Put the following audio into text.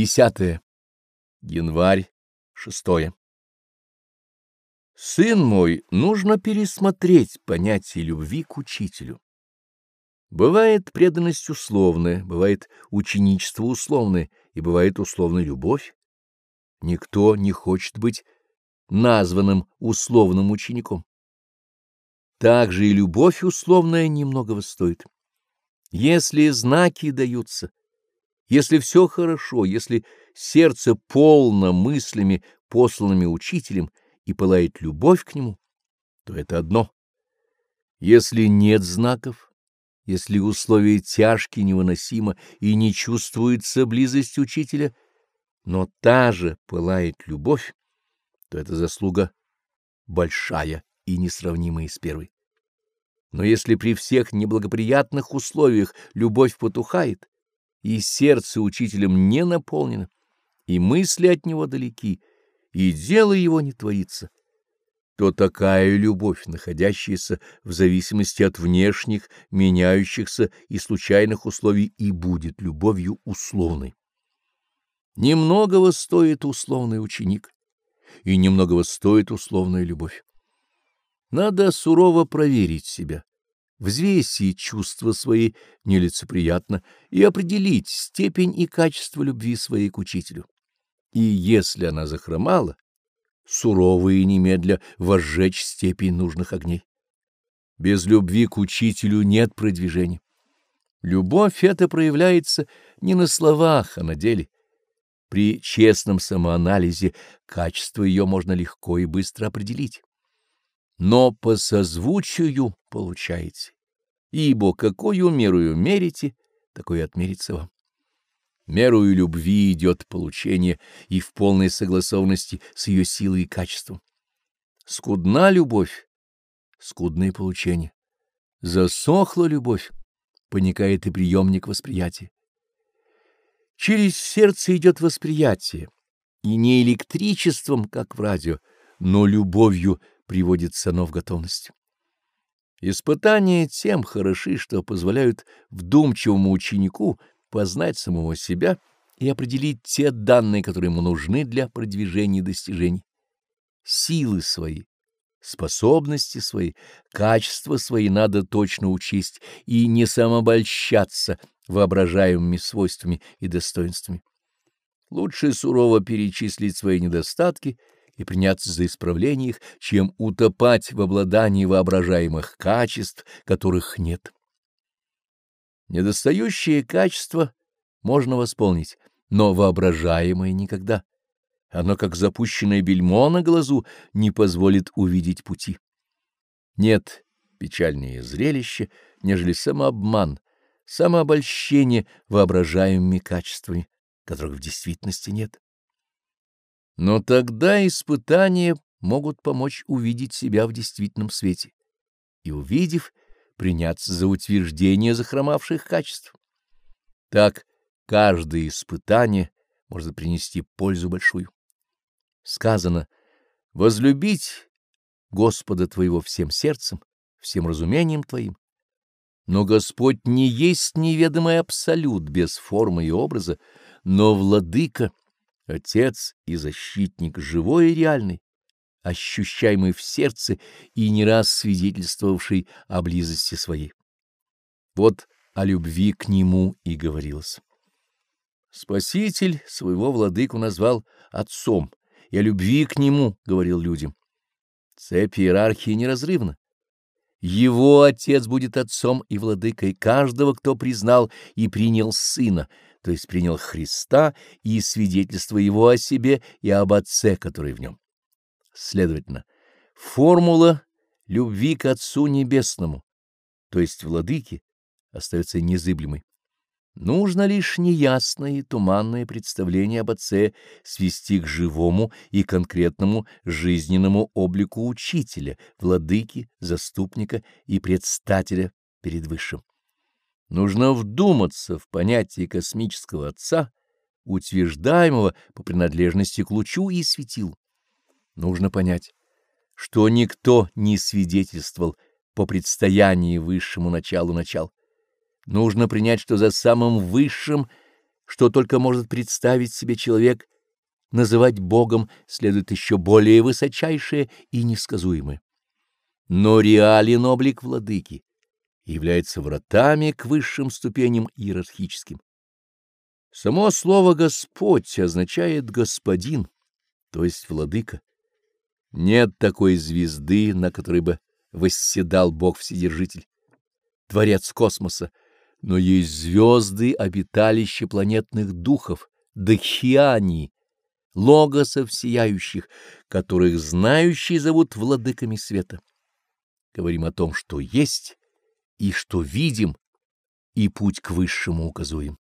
Десятое. Январь. Шестое. Сын мой, нужно пересмотреть понятие любви к учителю. Бывает преданность условная, бывает ученичество условное, и бывает условная любовь. Никто не хочет быть названным условным учеником. Также и любовь условная немногого стоит. Если знаки даются, если все хорошо, если сердце полно мыслями, посланными учителем, и пылает любовь к нему, то это одно. Если нет знаков, если условия тяжкие, невыносимо, и не чувствуется близость учителя, но та же пылает любовь, то это заслуга большая и несравнимая с первой. Но если при всех неблагоприятных условиях любовь потухает, и сердце учителем не наполнено, и мысли от него далеки, и дело его не творится, то такая любовь, находящаяся в зависимости от внешних, меняющихся и случайных условий, и будет любовью условной. Немногого стоит условный ученик, и немногого стоит условная любовь. Надо сурово проверить себя, взвесить чувства свои нелицеприятно и определить степень и качество любви своей к учителю. И если она захромала, сурово и немедля возжечь степень нужных огней. Без любви к учителю нет продвижения. Любовь эта проявляется не на словах, а на деле. При честном самоанализе качество ее можно легко и быстро определить. Но по созвучию получаете, ибо какую мерою мерите, такое отмерится вам. Мерою любви идет получение и в полной согласованности с ее силой и качеством. Скудна любовь, скудное получение. Засохла любовь, поникает и приемник восприятия. Через сердце идет восприятие, и не электричеством, как в радио, но любовью приводится оно в готовность. Испытания тем хороши, что позволяют вдумчивому ученику познать самого себя и определить те данные, которые ему нужны для продвижения и достижений. Силы свои, способности свои, качества свои надо точно учесть и не самообольщаться воображаемыми свойствами и достоинствами. Лучше сурово перечислить свои недостатки и приняться за исправление их, чем утопать в обладании воображаемых качеств, которых нет. Недостающие качества можно восполнить, но воображаемое никогда. Оно, как запущенное бельмо на глазу, не позволит увидеть пути. Нет печальнее зрелище, нежели самообман, самообольщение воображаемыми качествами, которых в действительности нет. Но тогда испытания могут помочь увидеть себя в действительном свете. И увидев, приняться за утверждение захромавших качеств. Так каждое испытание может принести пользу большую. Сказано «возлюбить Господа твоего всем сердцем, всем разумением твоим». Но Господь не есть неведомый абсолют без формы и образа, но владыка, отец и защитник живой и реальный, ощущаемый в сердце и не раз свидетельствовавший о близости своей. Вот о любви к нему и говорилось. Спаситель своего владыку назвал отцом, и о любви к нему говорил людям. Цепь иерархии неразрывна. Его отец будет отцом и владыкой каждого, кто признал и принял сына, то есть принял Христа и свидетельство его о себе и об отце, который в нем. Следовательно, формула любви к Отцу Небесному, то есть владыке, остается незыблемой. Нужно лишь неясное и туманное представление об Отце свести к живому и конкретному жизненному облику учителя, владыки, заступника и предстателя перед Высшим. Нужно вдуматься в понятие космического Отца, утверждаемого по принадлежности к лучу и светилу. Нужно понять, что никто не свидетельствовал по предстоянии высшему началу начал. Нужно принять, что за самым высшим что только может представить себе человек, называть Богом следует еще более высочайшее и несказуемое. Но реален облик владыки является вратами к высшим ступеням иерархическим. Само слово «Господь» означает «господин», то есть «владыка». Нет такой звезды, на которой бы восседал Бог-Вседержитель, Творец космоса, но есть звезды, обиталище планетных духов, дхиани, логосов сияющих, которых знающие зовут владыками света. Говорим о том, что есть и что видим, и путь к высшему указуем.